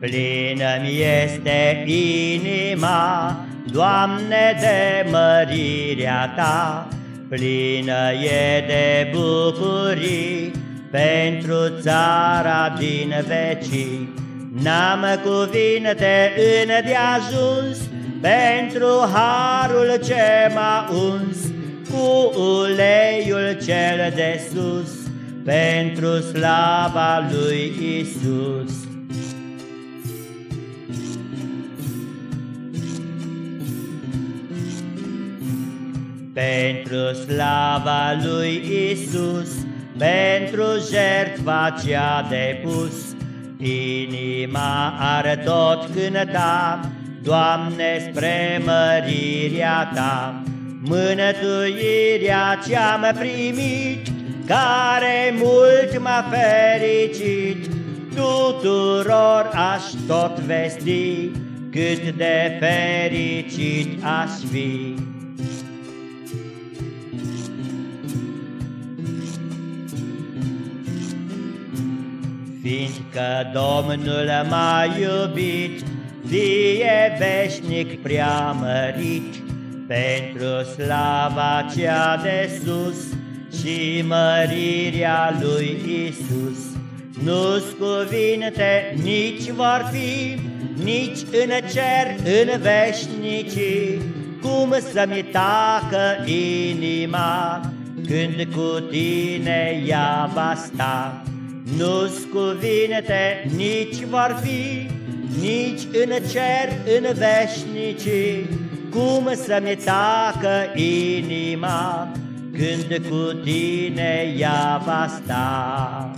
Plină-mi este inima, Doamne, de mărirea Ta, Plină e de bucurii pentru țara din vecii. N-am cuvinte în de ajuns pentru harul ce m-a uns cu uleiul cel de sus pentru slava lui Isus. Pentru slava lui Isus, pentru jertfa ce-a depus, inima are tot cânta, Doamne, spre mărirea Ta, mânătuirea ce-am primit, care mult m-a fericit, tuturor aș tot vesti, cât de fericit aș fi. Fiindcă Domnul m-a iubit, fie veșnic preamărit, pentru slava cea de sus și mărirea lui Isus. Nu-s cuvinte nici vor fi, nici în cer, în veșnicii, cum să-mi tacă inima când cu tine ea va sta. Nu-s cuvinte nici vor fi, nici în cer, în veșnicii, cum să-mi tacă inima când cu tine ea va sta.